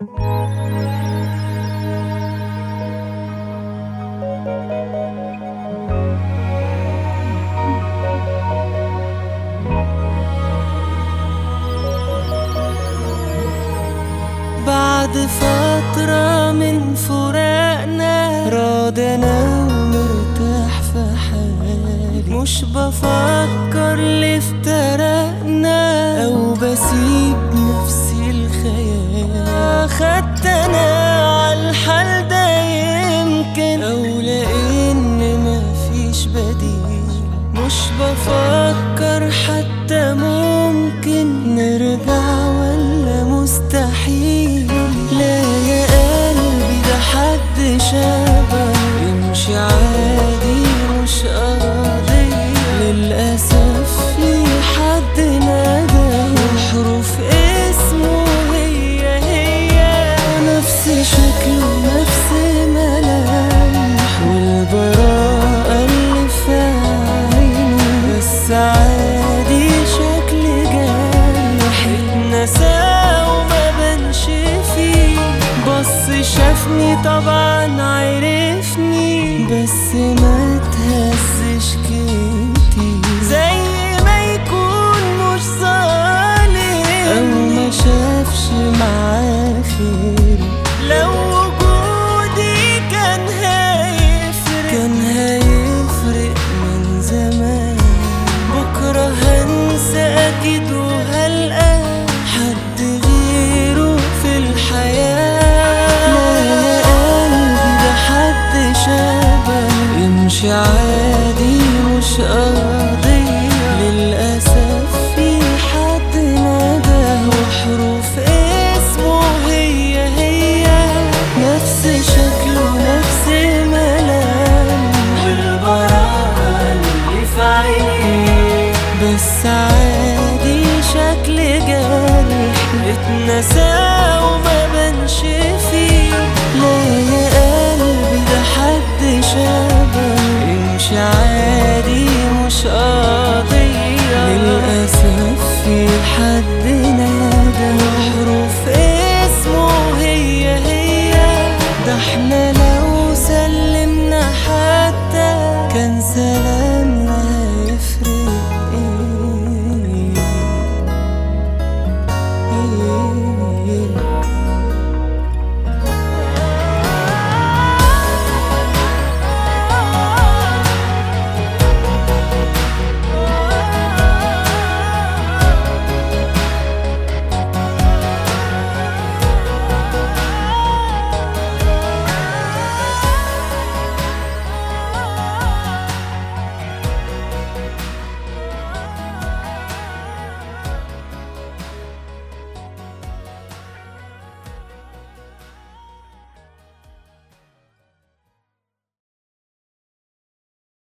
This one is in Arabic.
بعد فترة من فراقنا راضي أنا ومرتاح في حالي. مش بفكر ليه افترقنا أو بسيب خدت أنا عالحال ده يمكن أو لأن مفيش بديل. مش بفكر حتى ممكن نرجع ولا مستحيل. لا يا قلبي ده حد شبه يمشي عادي. عادي شكل جارح اتنسى وما بنش فيه. بص شافني طبعا عرفني بس ما تهزش كتير. زي ما يكون مش ظالم أو ما شافش معاه خير يمشي عادي مش قضية للأسف في حد ناداه وحروف اسمه هي هي. نفس شكله نفس ملامح والبراءة اللي في عينيه بس عادي شكل جارح. اتنسى وما